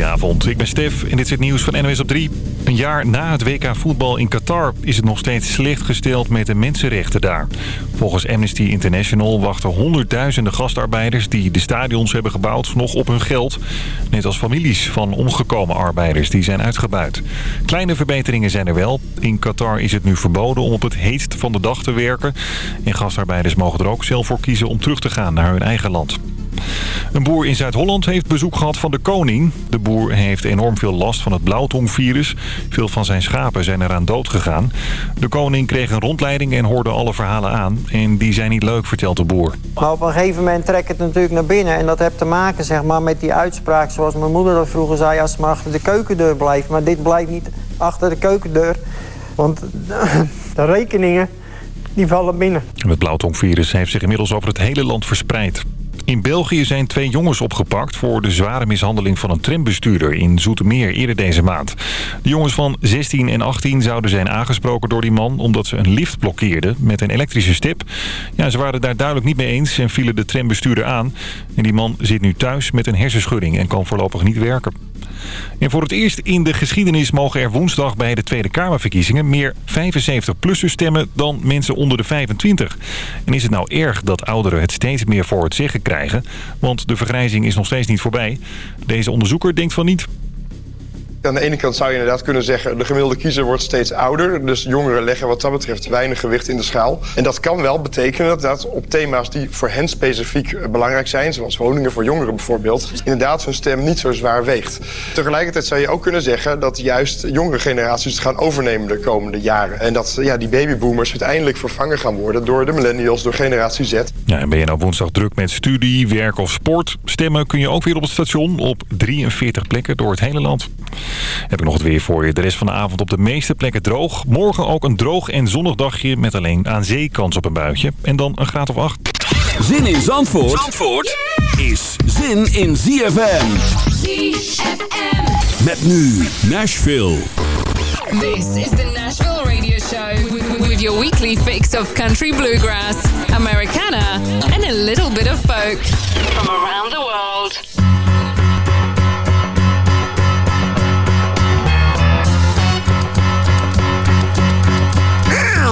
Goedenavond, ik ben Stef en dit is het nieuws van NOS op 3. Een jaar na het WK voetbal in Qatar is het nog steeds slecht gesteld met de mensenrechten daar. Volgens Amnesty International wachten honderdduizenden gastarbeiders die de stadions hebben gebouwd nog op hun geld. Net als families van omgekomen arbeiders die zijn uitgebuit. Kleine verbeteringen zijn er wel. In Qatar is het nu verboden om op het heetst van de dag te werken. En gastarbeiders mogen er ook zelf voor kiezen om terug te gaan naar hun eigen land. Een boer in Zuid-Holland heeft bezoek gehad van de koning. De boer heeft enorm veel last van het blauwtongvirus. Veel van zijn schapen zijn eraan dood gegaan. De koning kreeg een rondleiding en hoorde alle verhalen aan. En die zijn niet leuk, vertelt de boer. Maar op een gegeven moment trekt het natuurlijk naar binnen. En dat heeft te maken zeg maar, met die uitspraak zoals mijn moeder dat vroeger zei... als ze maar achter de keukendeur blijft. Maar dit blijft niet achter de keukendeur. Want de rekeningen die vallen binnen. Het blauwtongvirus heeft zich inmiddels over het hele land verspreid. In België zijn twee jongens opgepakt voor de zware mishandeling van een trambestuurder in Zoetermeer eerder deze maand. De jongens van 16 en 18 zouden zijn aangesproken door die man omdat ze een lift blokkeerden met een elektrische stip. Ja, ze waren daar duidelijk niet mee eens en vielen de trambestuurder aan. En die man zit nu thuis met een hersenschudding en kan voorlopig niet werken. En voor het eerst in de geschiedenis mogen er woensdag bij de Tweede Kamerverkiezingen meer 75-plussers stemmen dan mensen onder de 25. En is het nou erg dat ouderen het steeds meer voor het zeggen krijgen? Want de vergrijzing is nog steeds niet voorbij. Deze onderzoeker denkt van niet. Aan de ene kant zou je inderdaad kunnen zeggen... de gemiddelde kiezer wordt steeds ouder. Dus jongeren leggen wat dat betreft weinig gewicht in de schaal. En dat kan wel betekenen dat op thema's die voor hen specifiek belangrijk zijn... zoals woningen voor jongeren bijvoorbeeld... inderdaad hun stem niet zo zwaar weegt. Tegelijkertijd zou je ook kunnen zeggen... dat juist jongere generaties het gaan overnemen de komende jaren. En dat ja, die babyboomers uiteindelijk vervangen gaan worden... door de millennials, door generatie Z. Ja, en ben je nou woensdag druk met studie, werk of sport? Stemmen kun je ook weer op het station op 43 plekken door het hele land. Heb ik nog het weer voor je. De rest van de avond op de meeste plekken droog. Morgen ook een droog en zonnig dagje met alleen aan zee kans op een buitje. En dan een graad of acht. Zin in Zandvoort, Zandvoort is zin in ZFM. ZFM. Met nu Nashville. This is the Nashville Radio Show. With your weekly fix of country bluegrass, Americana and a little bit of folk. From around the world.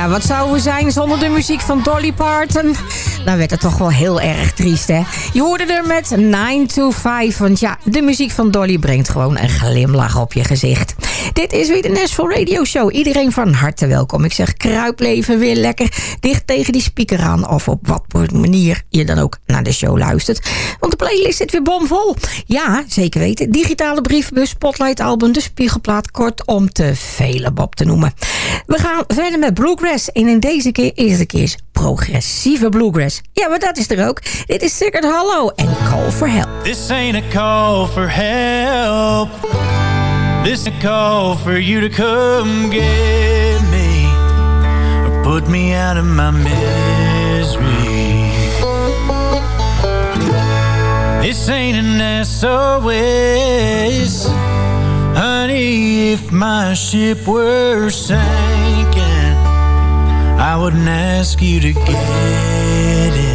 Ja, wat zouden we zijn zonder de muziek van Dolly Parton? dan werd het toch wel heel erg triest, hè? Je hoorde er met 9 to 5, want ja, de muziek van Dolly brengt gewoon een glimlach op je gezicht. Dit is weer de Nashville Radio Show. Iedereen van harte welkom. Ik zeg, kruipleven weer lekker dicht tegen die speaker aan... of op wat voor manier je dan ook naar de show luistert. Want de playlist zit weer bomvol. Ja, zeker weten. Digitale brievenbus, spotlight album, de spiegelplaat... kort te vele Bob te noemen. We gaan verder met Bluegrass. En in deze keer is het keer progressieve Bluegrass. Ja, maar dat is er ook. Dit is Secret Hollow en Call for Help. This ain't a call for help. This a call for you to come get me. Or put me out of my misery. This ain't an SOS Honey, if my ship were sinking I wouldn't ask you to get in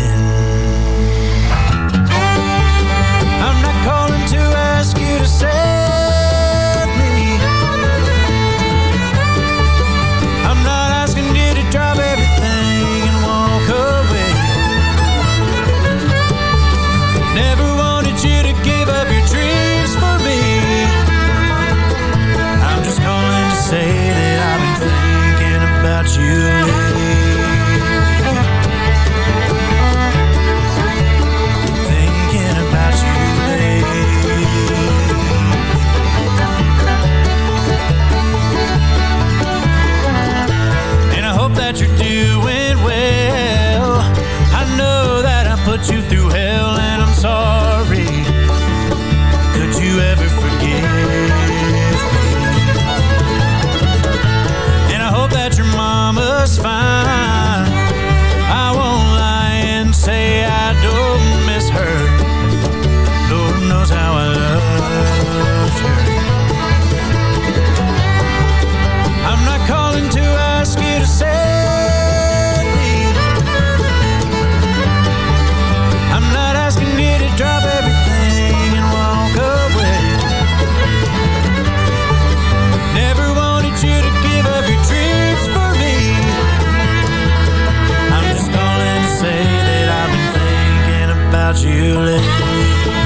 without you lately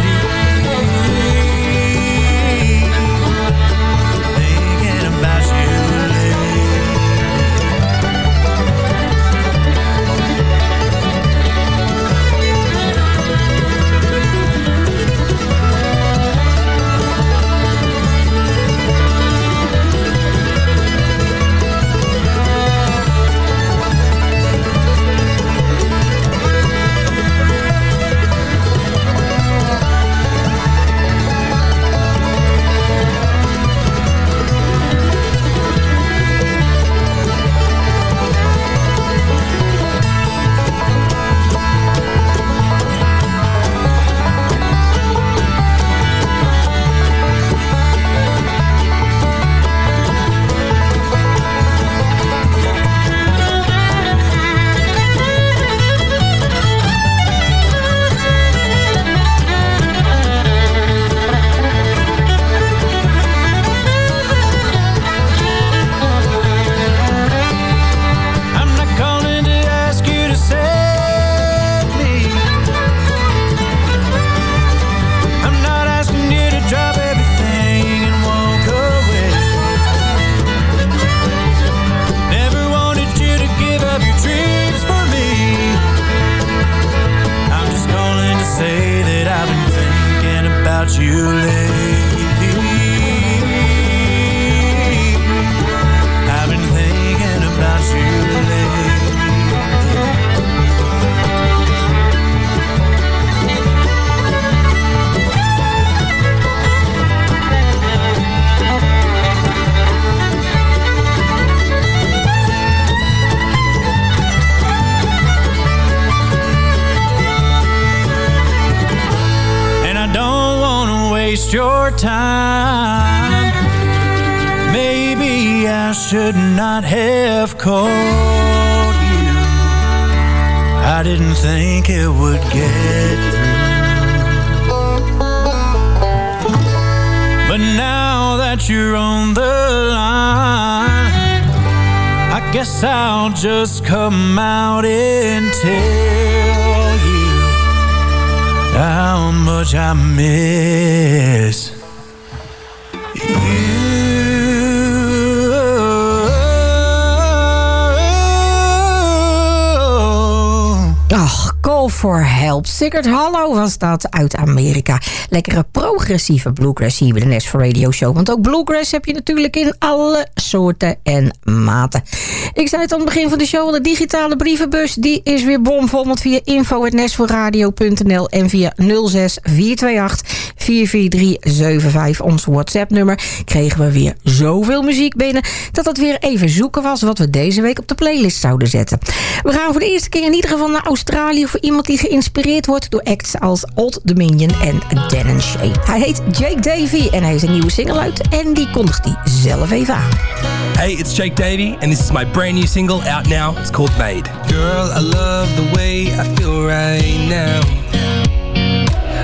should not have called you. I didn't think it would get through. But now that you're on the line I guess I'll just come out and tell much I miss Ach, Call for Help. Hallo was dat uit Amerika. Lekkere progressieve bluegrass hier bij de Nest Radio Show. Want ook bluegrass heb je natuurlijk in alle soorten en maten. Ik zei het aan het begin van de show, de digitale brievenbus die is weer bomvol. Want via info.nestforradio.nl en via 06428 44375, ons WhatsApp nummer, kregen we weer zoveel muziek binnen... dat het weer even zoeken was wat we deze week op de playlist zouden zetten. We gaan voor de eerste keer in ieder geval naar Australië... voor iemand die geïnspireerd wordt door acts als Old Dominion en Dan Shay. Hij heet Jake Davy en hij is een nieuwe single uit... en die kondigt hij zelf even aan. Hey, it's Jake Davy, and this is my brand new single out now. It's called Made. Girl, I love the way I feel right now.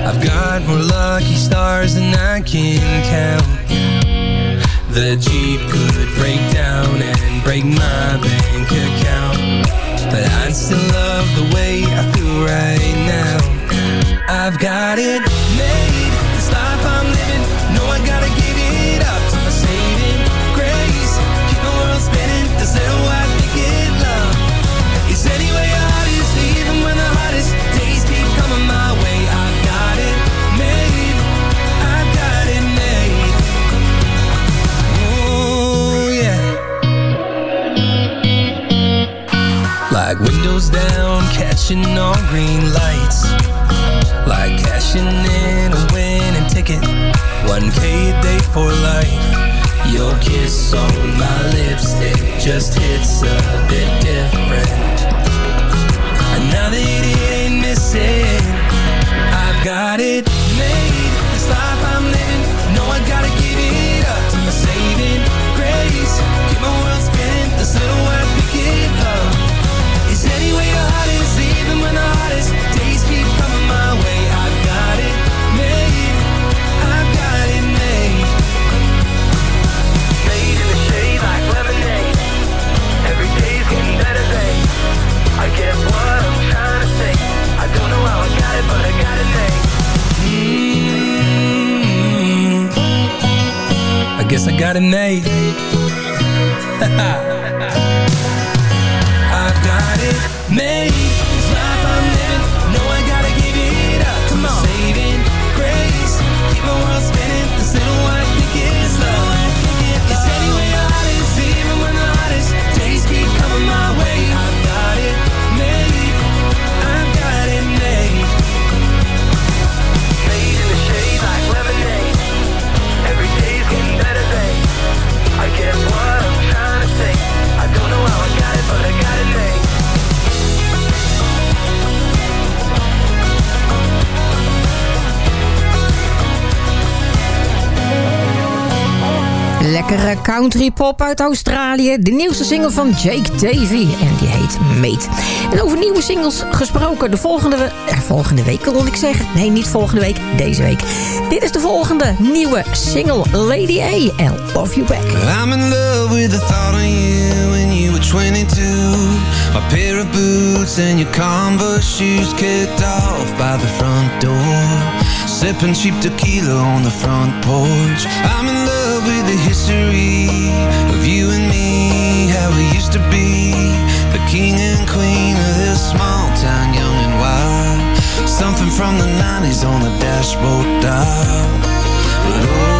I've got more lucky stars than I can count. The Jeep could break down and break my bank account. But I still love the way I feel right now. Lekkere country pop uit Australië. De nieuwste single van Jake Davy. En die heet Mate. En over nieuwe singles gesproken. De volgende, eh, volgende week kon ik zeggen. Nee, niet volgende week. Deze week. Dit is de volgende nieuwe single. Lady A. Love You Back. I'm in love with the thought of you when you were 22. My pair of boots and your Converse shoes kicked off by the front door. Sipping cheap tequila on the front porch. I'm in love with the history of you and me, how we used to be. The king and queen of this small town, young and wild. Something from the 90s on the dashboard dial. But oh,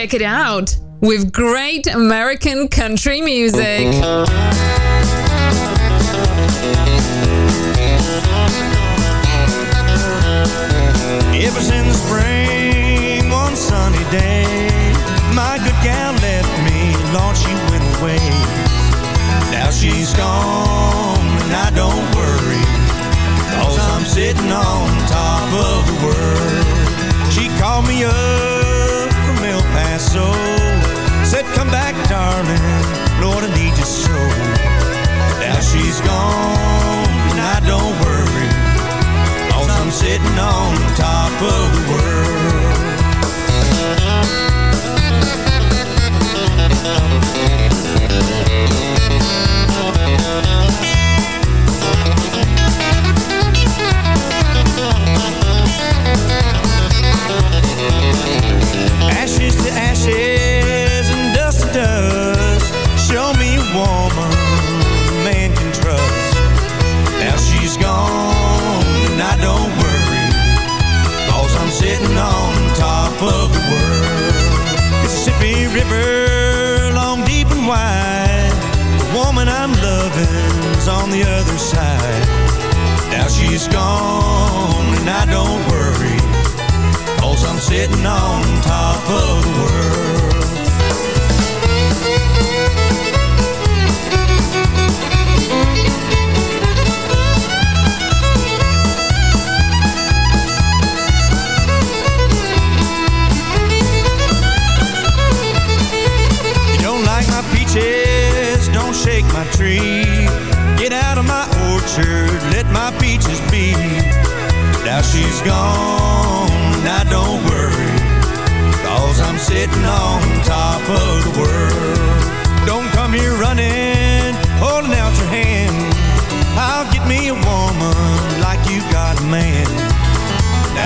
Check it out with great American country music.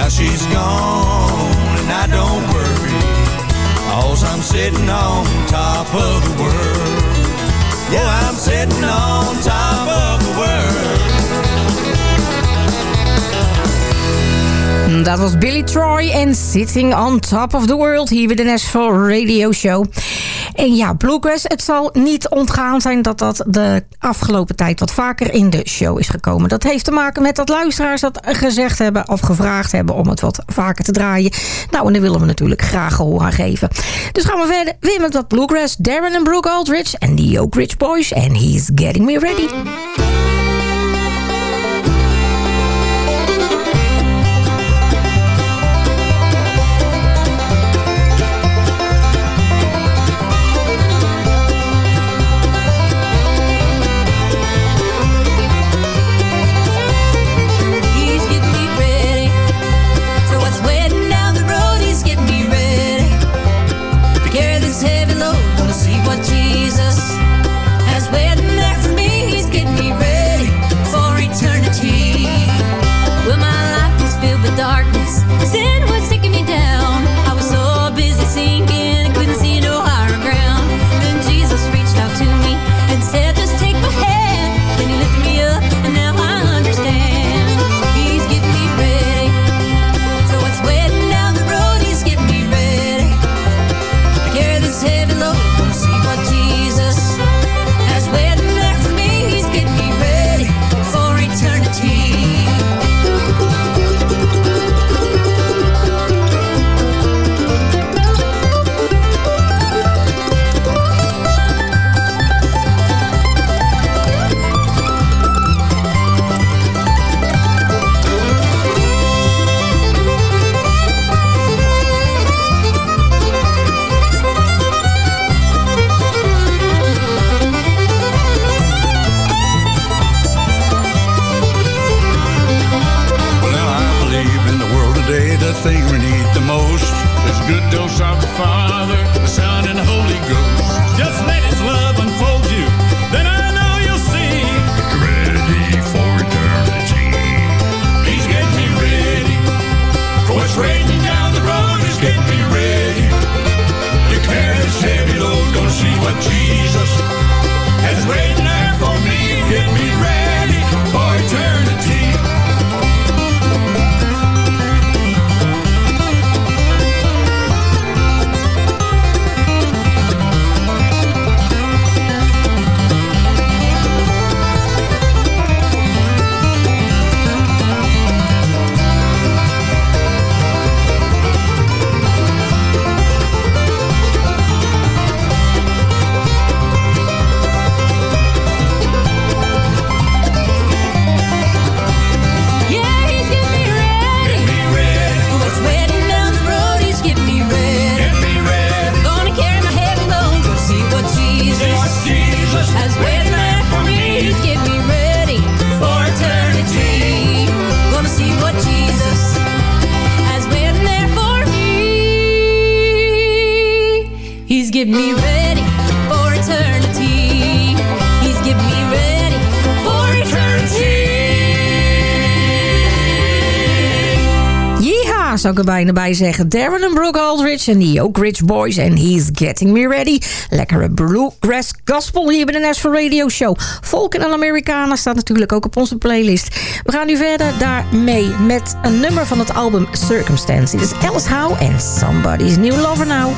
Now she's gone and I don't worry. Cause I'm sitting on top of the world. Yeah, I'm sitting on top of the world. Dat was Billy Troy en Sitting on Top of the World hier bij de Nashville Radio Show. En ja, Bluegrass, het zal niet ontgaan zijn dat dat de afgelopen tijd wat vaker in de show is gekomen. Dat heeft te maken met dat luisteraars dat gezegd hebben of gevraagd hebben om het wat vaker te draaien. Nou, en daar willen we natuurlijk graag gehoor aan geven. Dus gaan we verder weer met wat Bluegrass, Darren en Brooke Aldridge en the Oak Ridge Boys. En. He's getting me ready. zou ik er bijna bij zeggen. Darren en Brooke Aldridge en die ook Rich Boys. En He's Getting Me Ready. Lekkere bluegrass gospel hier bij de Nashville Radio Show. Volken en Amerikanen staat natuurlijk ook op onze playlist. We gaan nu verder daarmee met een nummer van het album Circumstance. Dit is Alice Howe en Somebody's New Lover Now.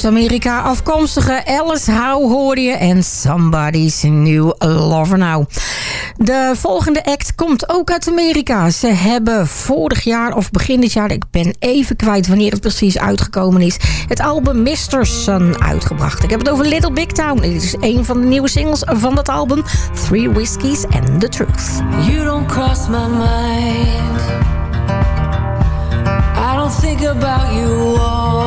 Zuid-Amerika afkomstige Alice Howe hoor je en Somebody's New Lover Now. De volgende act komt ook uit Amerika. Ze hebben vorig jaar of begin dit jaar, ik ben even kwijt wanneer het precies uitgekomen is, het album Mr. Sun uitgebracht. Ik heb het over Little Big Town. Dit is een van de nieuwe singles van dat album, Three Whiskies and the Truth. You don't cross my mind. I don't think about you all.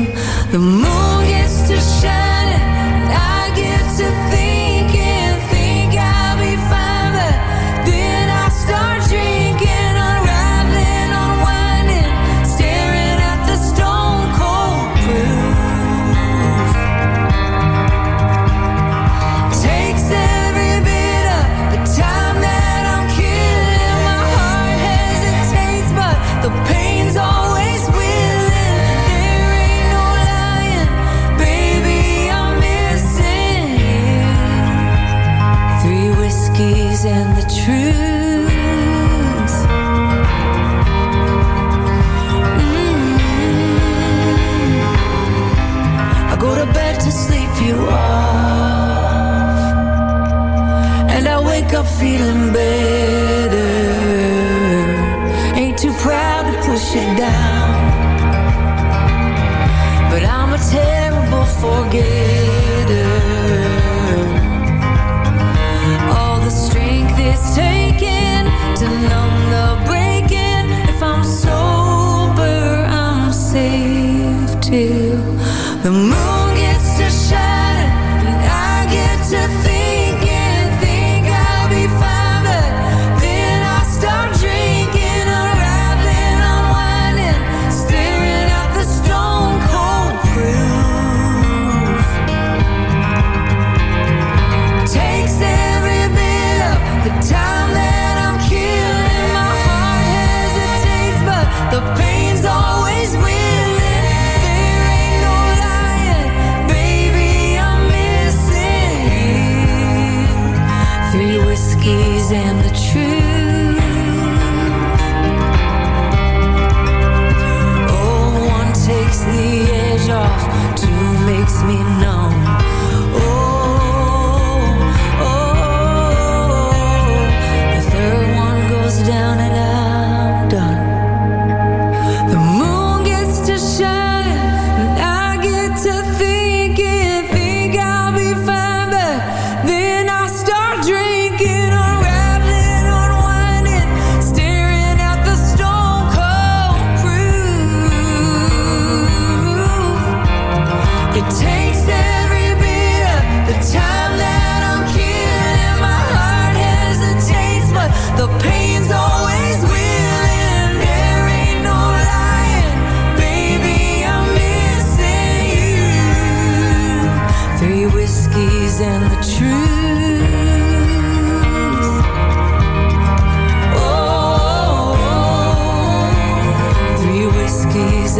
wake up feeling better. Ain't too proud to push it down. But I'm a terrible forgetter. Je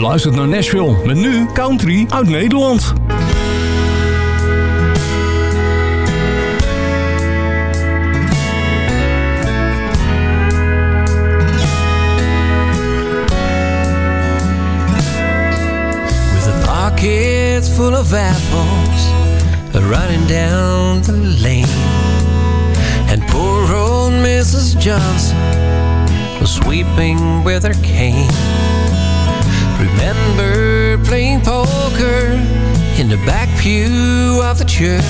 luistert naar Nashville met nu country uit Nederland. with the pockets full of apples running down the lane. And poor old Mrs. Johnson was sweeping with her cane. Remember playing poker in the back pew of the church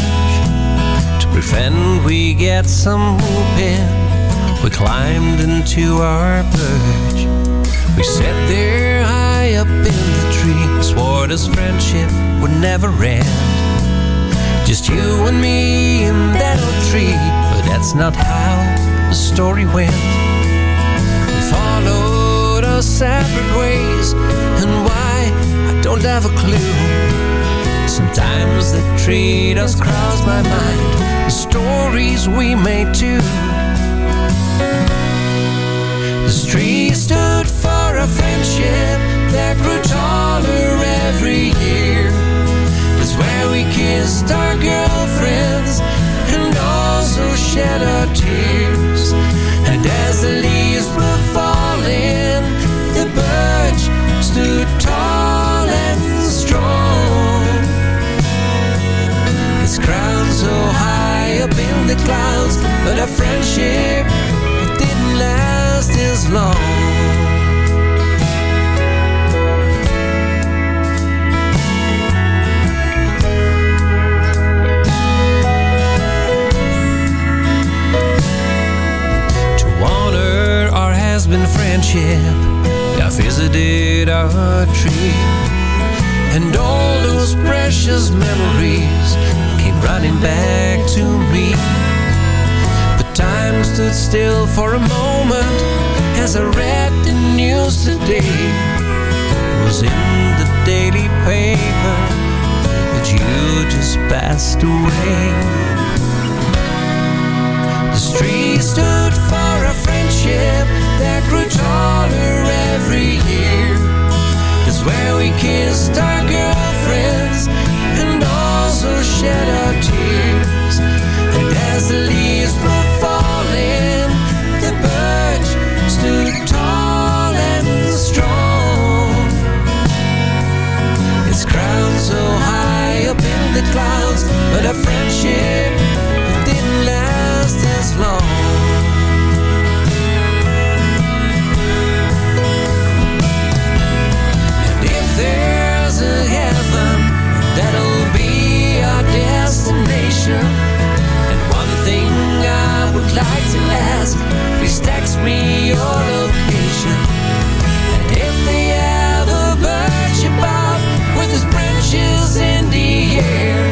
to prevent we get some whooping. We climbed into our perch. We sat there high up in the tree, swore this friendship would never end. Just you and me in that old tree, but that's not how the story went. We followed our separate ways, and why, I don't have a clue. Sometimes the tree does cross my mind, the stories we made too. This tree stood for a friendship that grew taller every year. Where we kissed our girlfriends and also shed our tears. And as the leaves were falling, the birch stood tall and strong. Its crown so high up in the clouds, but our friendship friendship, I visited our tree, and all those precious memories came running back to me. But time stood still for a moment as I read the news today. It was in the daily paper that you just passed away. The tree stood for a friendship that grew taller every year. That's where we kissed our girlfriends and also shed our tears. And as the leaves were falling, the birch stood tall and strong. Its crown so high up in the clouds, but our friendship like to ask, please text me your location. And if they ever burst you off with his branches in the air,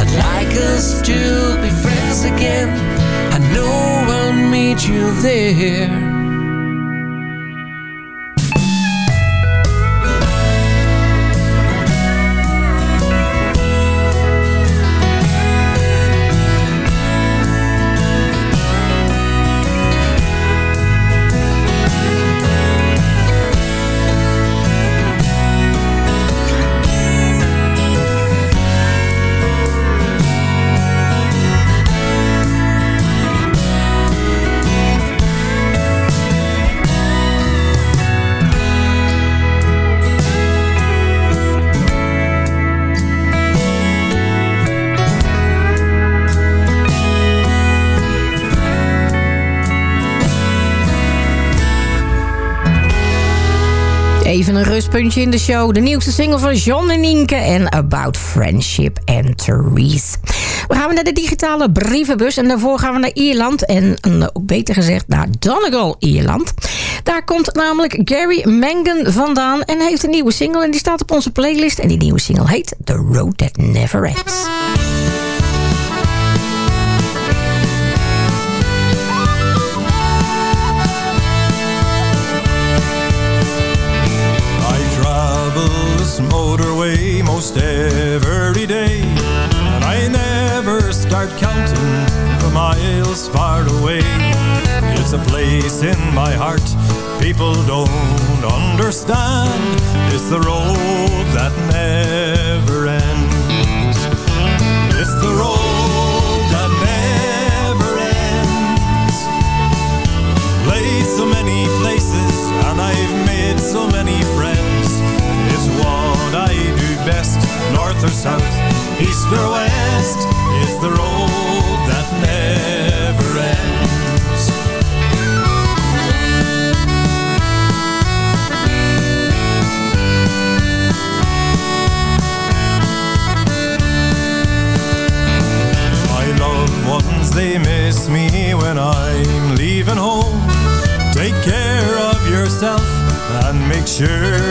I'd like us to be friends again. I know I'll meet you there. Even een rustpuntje in de show. De nieuwste single van John en Nienke en About Friendship and Therese. We gaan naar de digitale brievenbus en daarvoor gaan we naar Ierland. En eh, ook beter gezegd naar Donegal, Ierland. Daar komt namelijk Gary Mangan vandaan en heeft een nieuwe single. En die staat op onze playlist. En die nieuwe single heet The Road That Never Ends. Motorway most every day. And I never start counting the miles far away. It's a place in my heart people don't understand. It's the road that never ends. It's the road north or south, east or west. It's the road that never ends. My loved ones, they miss me when I'm leaving home. Take care of yourself and make sure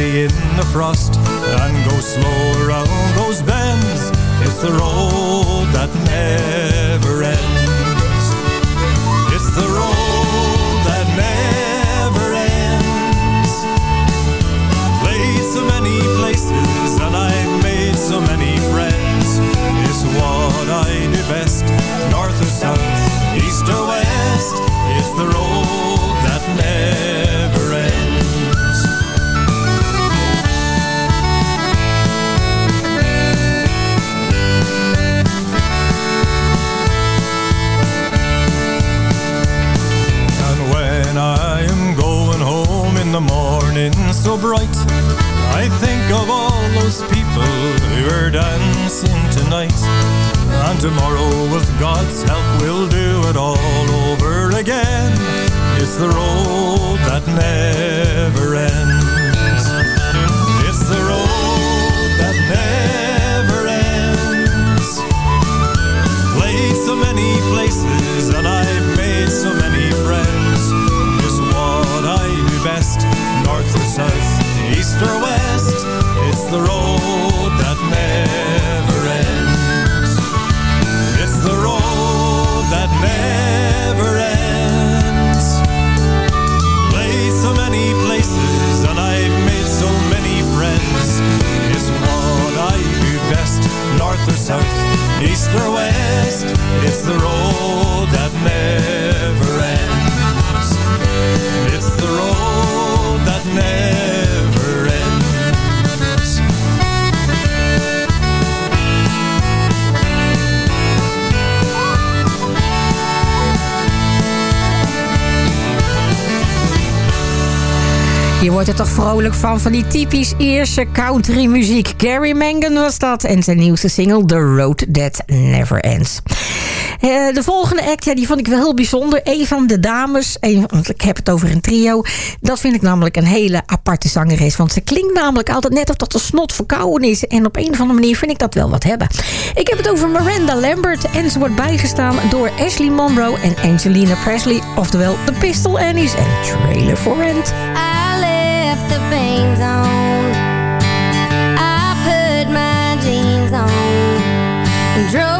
easy in the frost and go slow around those bends. It's the road that never ends. It's the road that never ends. Played so many places and I've made so many friends. It's what I do best, north or south, so bright, I think of all those people who are dancing tonight. And tomorrow, with God's help, we'll do it all over again. It's the road that never ends. It's the road that never ends. Played so many places and I've made so many friends. What I do best, east or west. It's the road that never ends. It's the road that never ends. Played so many wordt er toch vrolijk van, van die typisch Ierse country muziek. Gary Mangan was dat en zijn nieuwste single The Road That Never Ends. Eh, de volgende act, ja, die vond ik wel heel bijzonder. Een van de dames, want ik heb het over een trio. Dat vind ik namelijk een hele aparte zangeres. Want ze klinkt namelijk altijd net of dat de snot verkouden is. En op een of andere manier vind ik dat wel wat hebben. Ik heb het over Miranda Lambert. En ze wordt bijgestaan door Ashley Monroe en Angelina Presley. Oftewel de Pistol Annies en Trailer for Rent. Left the veins on. I put my jeans on and drove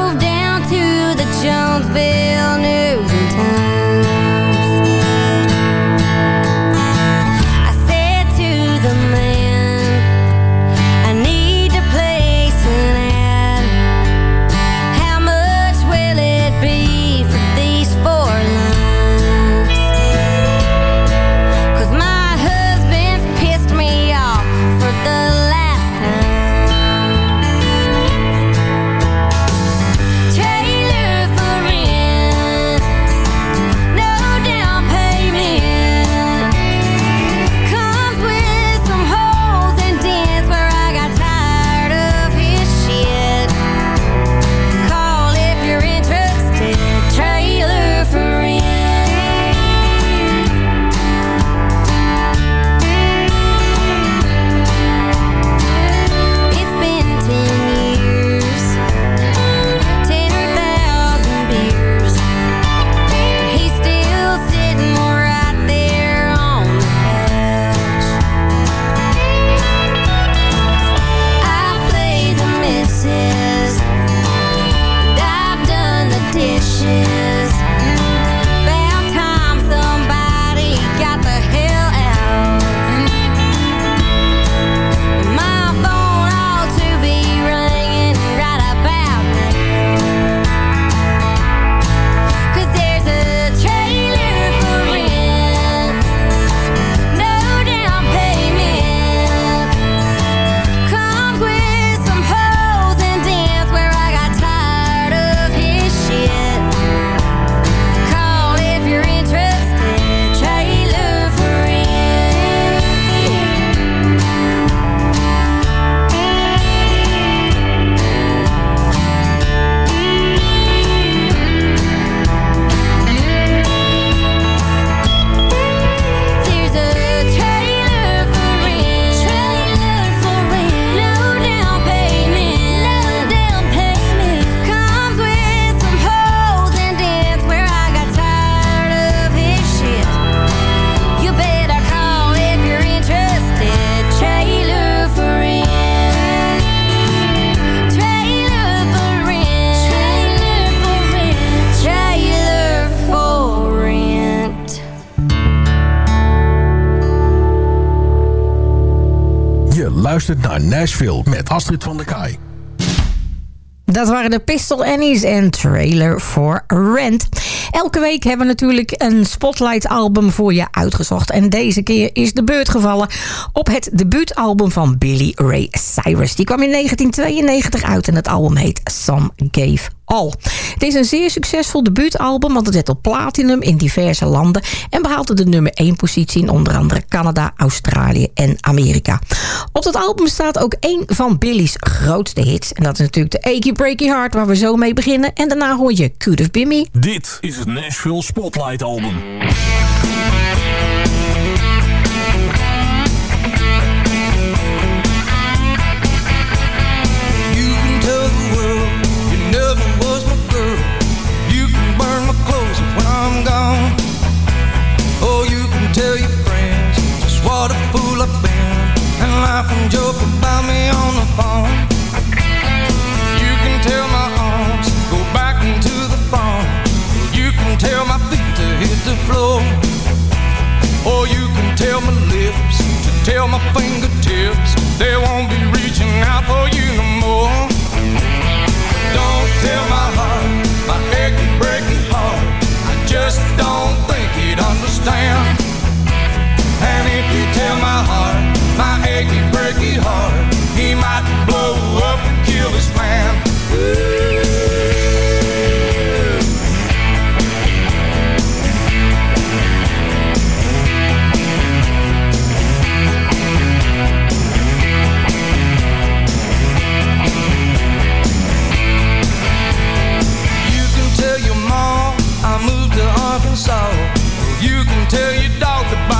Nashville met Astrid van der Kaai. Dat waren de Pistol Annies en Trailer for Rent. Elke week hebben we natuurlijk een Spotlight album voor je uitgezocht. En deze keer is de beurt gevallen op het debuutalbum van Billy Ray Cyrus. Die kwam in 1992 uit en het album heet Some Gave All. Het is een zeer succesvol debuutalbum, want het werd op platinum in diverse landen en behaalde de nummer 1 positie in onder andere Canada, Australië en Amerika. Op dat album staat ook één van Billy's grootste hits en dat is natuurlijk de Achy Breaky Heart waar we zo mee beginnen en daarna hoor je Could Have Been Me. Dit is het Nashville Spotlight album. Laugh and joke about me on the phone. You can tell my arms go back into the phone. You can tell my feet to hit the floor. Or you can tell my lips to tell my fingertips they won't be reaching out for you no more. Don't tell my Arkansas. You can tell your dog to bite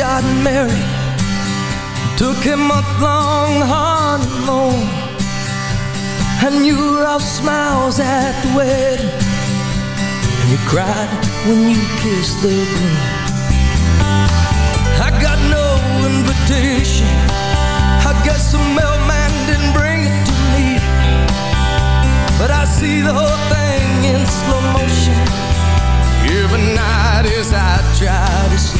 Got married. Took a month long honeymoon. And you all smiles at the wedding. And you cried when you kissed the groom. I got no invitation. I guess the mailman didn't bring it to me. But I see the whole thing in slow motion. Every night as I try to sleep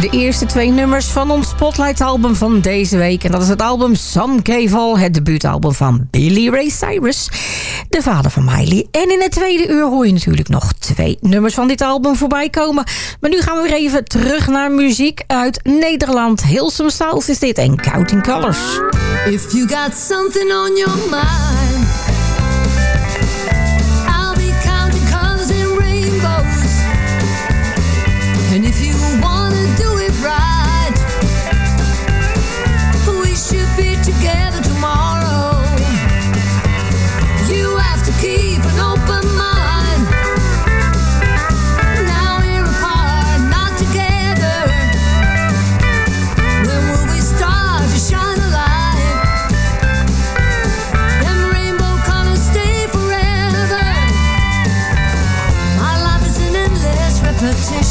De eerste twee nummers van ons Spotlight-album van deze week. En dat is het album Some Cave het debuutalbum van Billy Ray Cyrus, de vader van Miley. En in het tweede uur hoor je natuurlijk nog twee nummers van dit album voorbij komen. Maar nu gaan we weer even terug naar muziek uit Nederland. Hilsum Styles is dit en Counting Colors. If you got something on your mind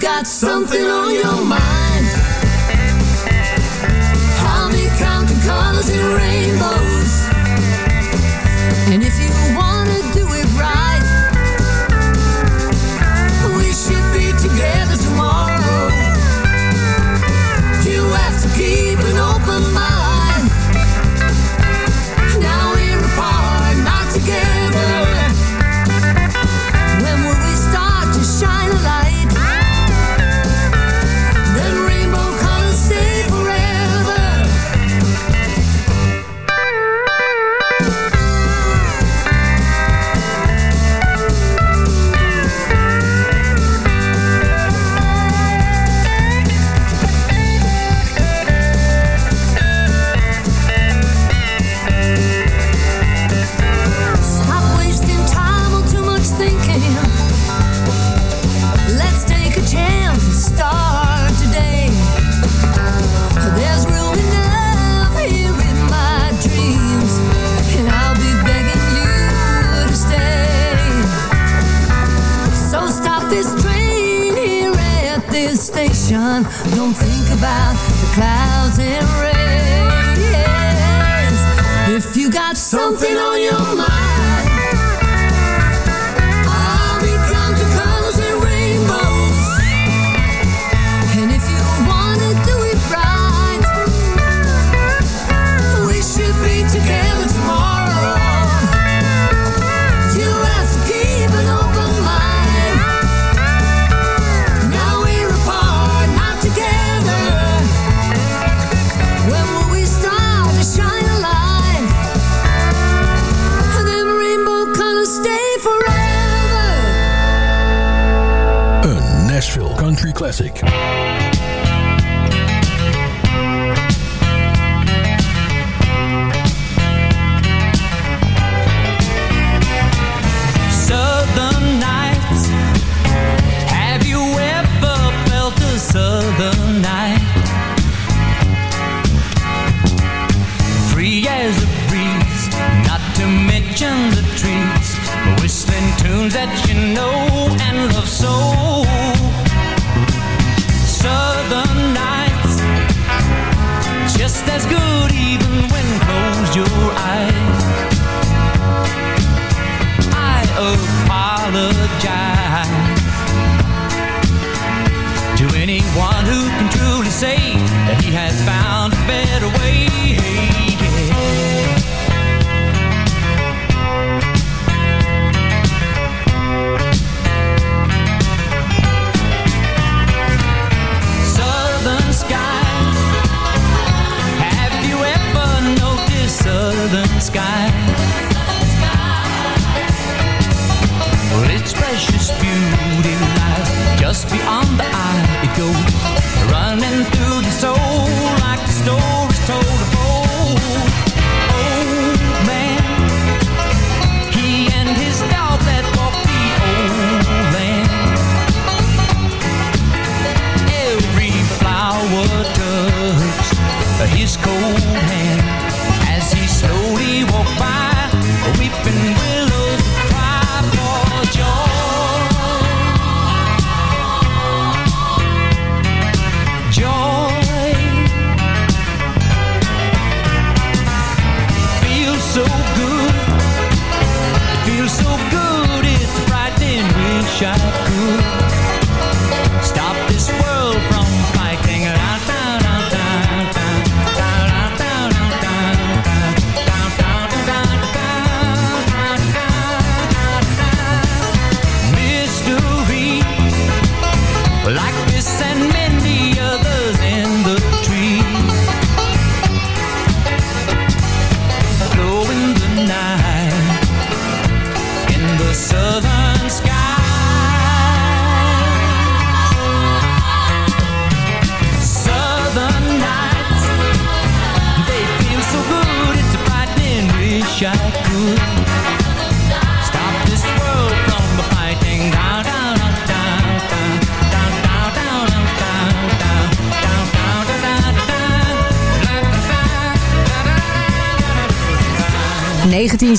got something on your mind. Help me count the colors in rainbows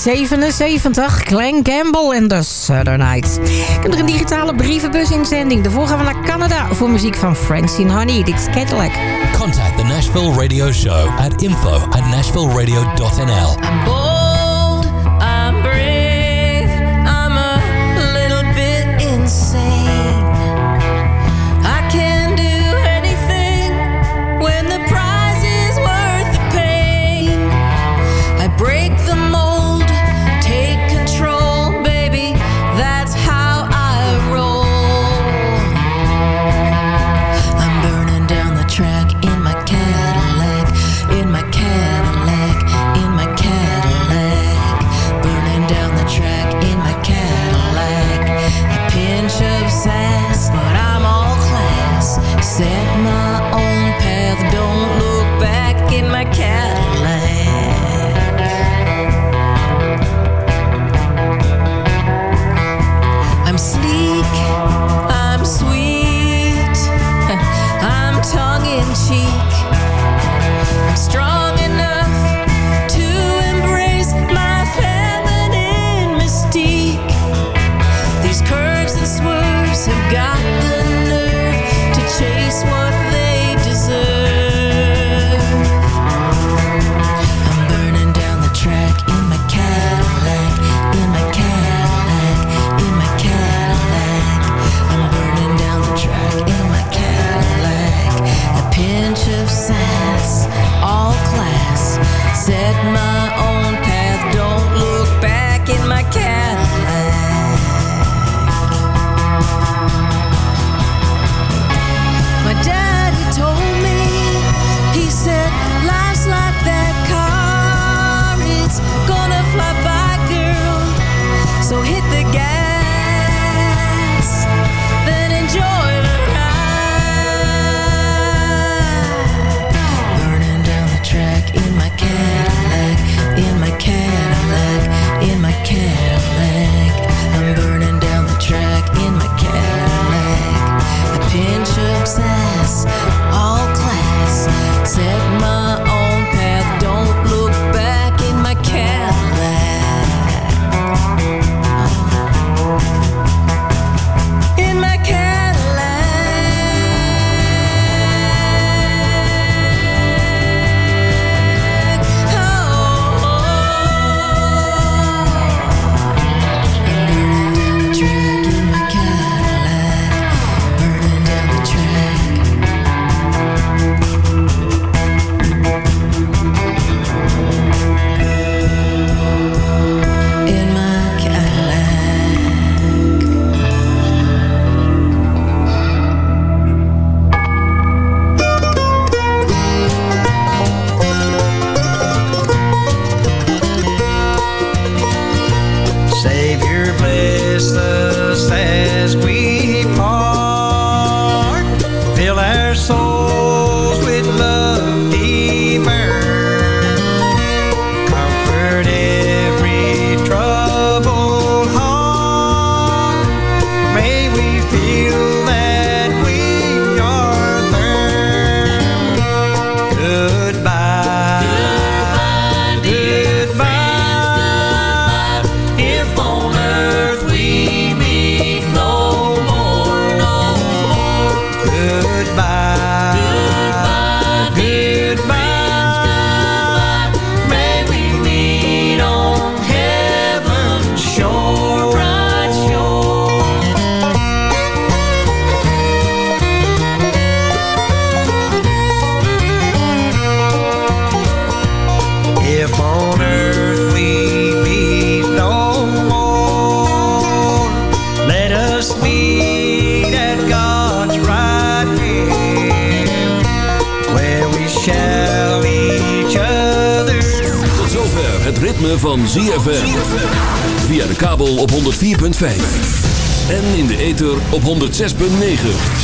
77 Glen Campbell en The Southern Nights. Ik heb er een digitale brievenbus-inzending. Daarvoor gaan we naar Canada voor muziek van Francine Honey. Dit is Cadillac. Contact the Nashville Radio Show at info at nashvilleradio.nl